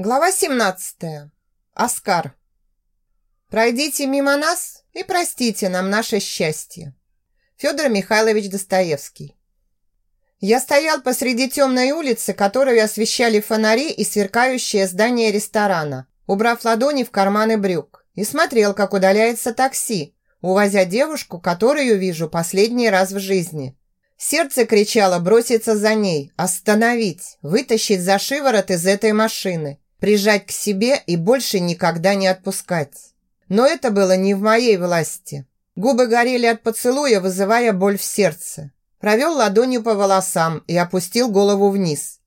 Глава 17. Оскар. Пройдите мимо нас и простите нам наше счастье. Федор Михайлович Достоевский. Я стоял посреди темной улицы, которую освещали фонари и сверкающее здание ресторана, убрав ладони в карманы брюк, и смотрел, как удаляется такси, увозя девушку, которую вижу последний раз в жизни. Сердце кричало броситься за ней, остановить, вытащить за шиворот из этой машины – прижать к себе и больше никогда не отпускать. Но это было не в моей власти. Губы горели от поцелуя, вызывая боль в сердце. Провел ладонью по волосам и опустил голову вниз.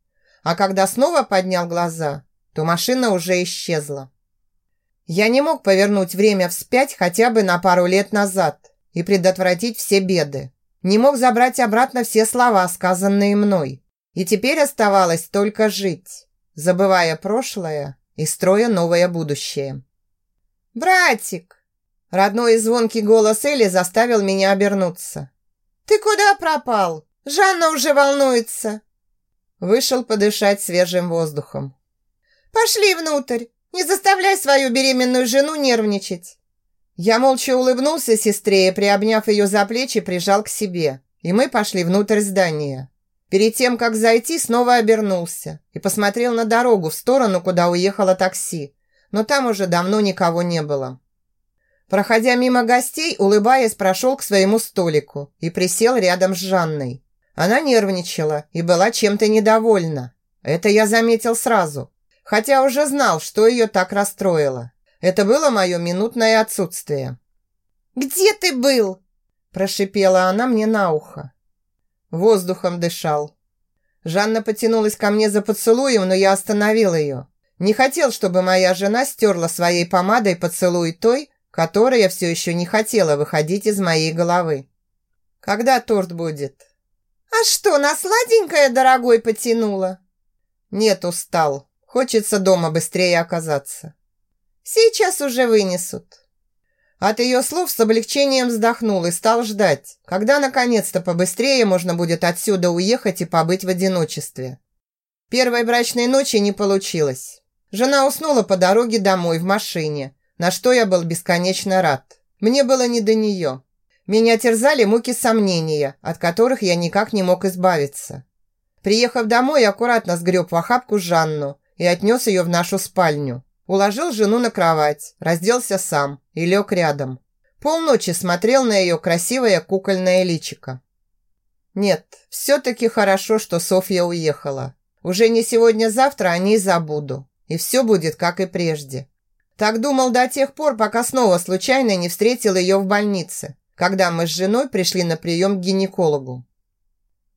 А когда снова поднял глаза, то машина уже исчезла. Я не мог повернуть время вспять хотя бы на пару лет назад и предотвратить все беды. Не мог забрать обратно все слова, сказанные мной. И теперь оставалось только жить забывая прошлое и строя новое будущее. «Братик!» Родной и звонкий голос Эли заставил меня обернуться. «Ты куда пропал? Жанна уже волнуется!» Вышел подышать свежим воздухом. «Пошли внутрь! Не заставляй свою беременную жену нервничать!» Я молча улыбнулся сестре и, приобняв ее за плечи, прижал к себе. И мы пошли внутрь здания. Перед тем, как зайти, снова обернулся и посмотрел на дорогу в сторону, куда уехало такси. Но там уже давно никого не было. Проходя мимо гостей, улыбаясь, прошел к своему столику и присел рядом с Жанной. Она нервничала и была чем-то недовольна. Это я заметил сразу, хотя уже знал, что ее так расстроило. Это было мое минутное отсутствие. «Где ты был?» – прошипела она мне на ухо. Воздухом дышал. Жанна потянулась ко мне за поцелуем, но я остановил ее. Не хотел, чтобы моя жена стерла своей помадой поцелуй той, которая все еще не хотела выходить из моей головы. «Когда торт будет?» «А что, на сладенькое, дорогой, потянула?» «Нет, устал. Хочется дома быстрее оказаться». «Сейчас уже вынесут». От ее слов с облегчением вздохнул и стал ждать, когда наконец-то побыстрее можно будет отсюда уехать и побыть в одиночестве. Первой брачной ночи не получилось. Жена уснула по дороге домой в машине, на что я был бесконечно рад. Мне было не до нее. Меня терзали муки сомнения, от которых я никак не мог избавиться. Приехав домой, аккуратно сгреб в охапку Жанну и отнес ее в нашу спальню. Уложил жену на кровать, разделся сам и лег рядом. Полночи смотрел на ее красивое кукольное личико. Нет, все-таки хорошо, что Софья уехала. Уже не сегодня-завтра о ней забуду. И все будет, как и прежде. Так думал до тех пор, пока снова случайно не встретил ее в больнице, когда мы с женой пришли на прием к гинекологу.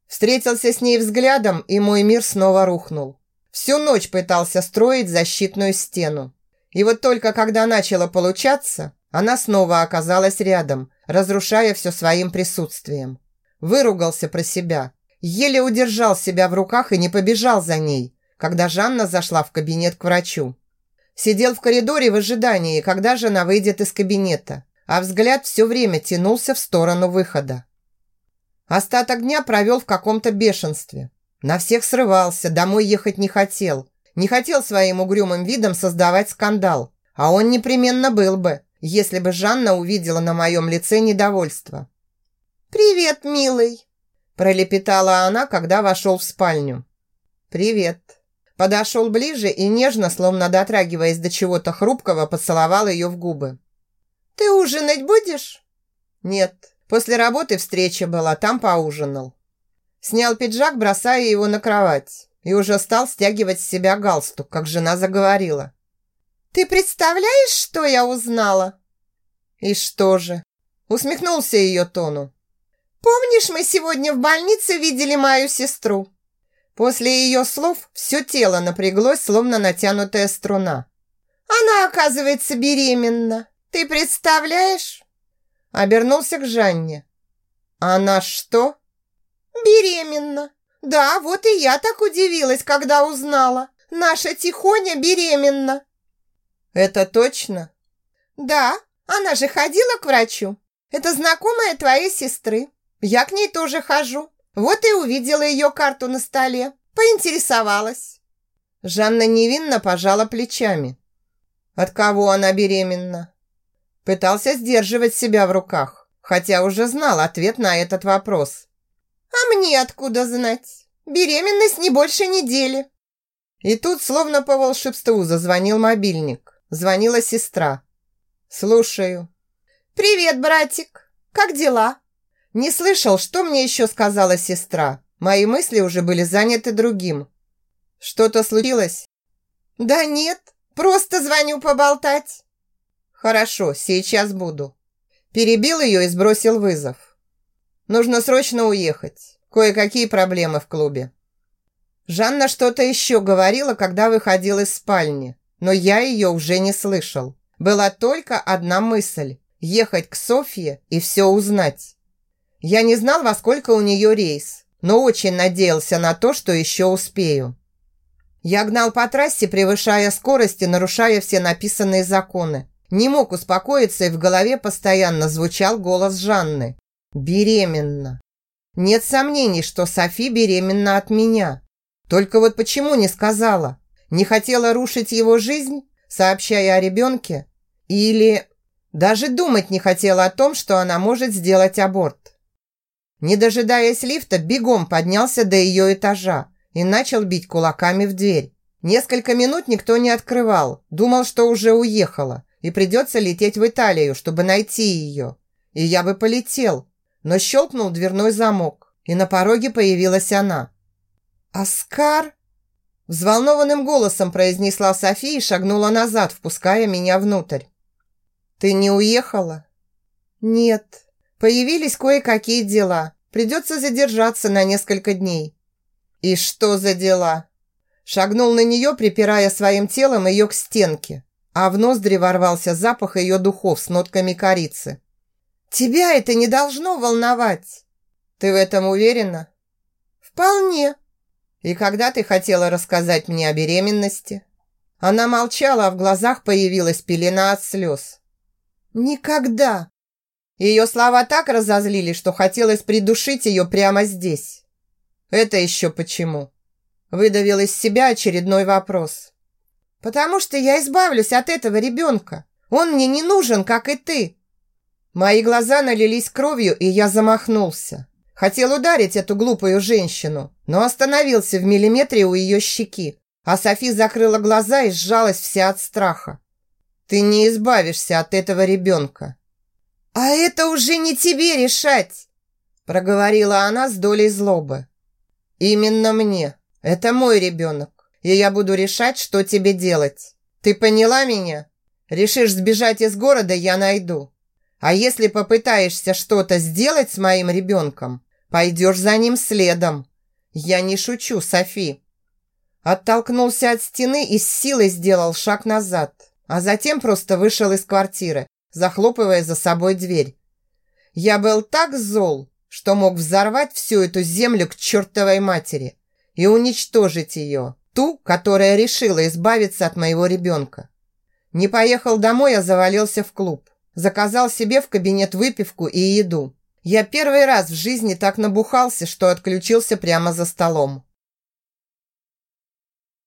Встретился с ней взглядом, и мой мир снова рухнул. Всю ночь пытался строить защитную стену. И вот только когда начало получаться, она снова оказалась рядом, разрушая все своим присутствием. Выругался про себя. Еле удержал себя в руках и не побежал за ней, когда Жанна зашла в кабинет к врачу. Сидел в коридоре в ожидании, когда жена выйдет из кабинета, а взгляд все время тянулся в сторону выхода. Остаток дня провел в каком-то бешенстве. На всех срывался, домой ехать не хотел. Не хотел своим угрюмым видом создавать скандал. А он непременно был бы, если бы Жанна увидела на моем лице недовольство. «Привет, милый!» пролепетала она, когда вошел в спальню. «Привет!» Подошел ближе и нежно, словно дотрагиваясь до чего-то хрупкого, поцеловал ее в губы. «Ты ужинать будешь?» «Нет. После работы встреча была, там поужинал». Снял пиджак, бросая его на кровать. И уже стал стягивать с себя галстук, как жена заговорила. «Ты представляешь, что я узнала?» «И что же?» Усмехнулся ее тону. «Помнишь, мы сегодня в больнице видели мою сестру?» После ее слов все тело напряглось, словно натянутая струна. «Она, оказывается, беременна. Ты представляешь?» Обернулся к Жанне. «Она что?» «Беременна. Да, вот и я так удивилась, когда узнала. Наша Тихоня беременна». «Это точно?» «Да, она же ходила к врачу. Это знакомая твоей сестры. Я к ней тоже хожу. Вот и увидела ее карту на столе. Поинтересовалась». Жанна невинно пожала плечами. От кого она беременна? Пытался сдерживать себя в руках, хотя уже знал ответ на этот вопрос. А мне откуда знать? Беременность не больше недели. И тут, словно по волшебству, зазвонил мобильник. Звонила сестра. «Слушаю». «Привет, братик. Как дела?» Не слышал, что мне еще сказала сестра. Мои мысли уже были заняты другим. «Что-то случилось?» «Да нет, просто звоню поболтать». «Хорошо, сейчас буду». Перебил ее и сбросил вызов. «Нужно срочно уехать. Кое-какие проблемы в клубе». Жанна что-то еще говорила, когда выходил из спальни, но я ее уже не слышал. Была только одна мысль – ехать к Софье и все узнать. Я не знал, во сколько у нее рейс, но очень надеялся на то, что еще успею. Я гнал по трассе, превышая скорость и нарушая все написанные законы. Не мог успокоиться, и в голове постоянно звучал голос Жанны. «Беременна». Нет сомнений, что Софи беременна от меня. Только вот почему не сказала? Не хотела рушить его жизнь, сообщая о ребенке? Или даже думать не хотела о том, что она может сделать аборт? Не дожидаясь лифта, бегом поднялся до ее этажа и начал бить кулаками в дверь. Несколько минут никто не открывал, думал, что уже уехала и придется лететь в Италию, чтобы найти ее. И я бы полетел, но щелкнул дверной замок, и на пороге появилась она. «Оскар?» Взволнованным голосом произнесла София и шагнула назад, впуская меня внутрь. «Ты не уехала?» «Нет», Появились кое-какие дела. Придется задержаться на несколько дней». «И что за дела?» Шагнул на нее, припирая своим телом ее к стенке, а в ноздри ворвался запах ее духов с нотками корицы. «Тебя это не должно волновать!» «Ты в этом уверена?» «Вполне!» «И когда ты хотела рассказать мне о беременности?» Она молчала, а в глазах появилась пелена от слез. «Никогда!» Ее слова так разозлили, что хотелось придушить ее прямо здесь. «Это еще почему?» Выдавил из себя очередной вопрос. «Потому что я избавлюсь от этого ребенка. Он мне не нужен, как и ты». Мои глаза налились кровью, и я замахнулся. Хотел ударить эту глупую женщину, но остановился в миллиметре у ее щеки, а Софи закрыла глаза и сжалась вся от страха. «Ты не избавишься от этого ребенка», «А это уже не тебе решать!» проговорила она с долей злобы. «Именно мне. Это мой ребенок, и я буду решать, что тебе делать. Ты поняла меня? Решишь сбежать из города, я найду. А если попытаешься что-то сделать с моим ребенком, пойдешь за ним следом. Я не шучу, Софи». Оттолкнулся от стены и с силой сделал шаг назад, а затем просто вышел из квартиры, захлопывая за собой дверь. Я был так зол, что мог взорвать всю эту землю к чертовой матери и уничтожить ее, ту, которая решила избавиться от моего ребенка. Не поехал домой, а завалился в клуб. Заказал себе в кабинет выпивку и еду. Я первый раз в жизни так набухался, что отключился прямо за столом.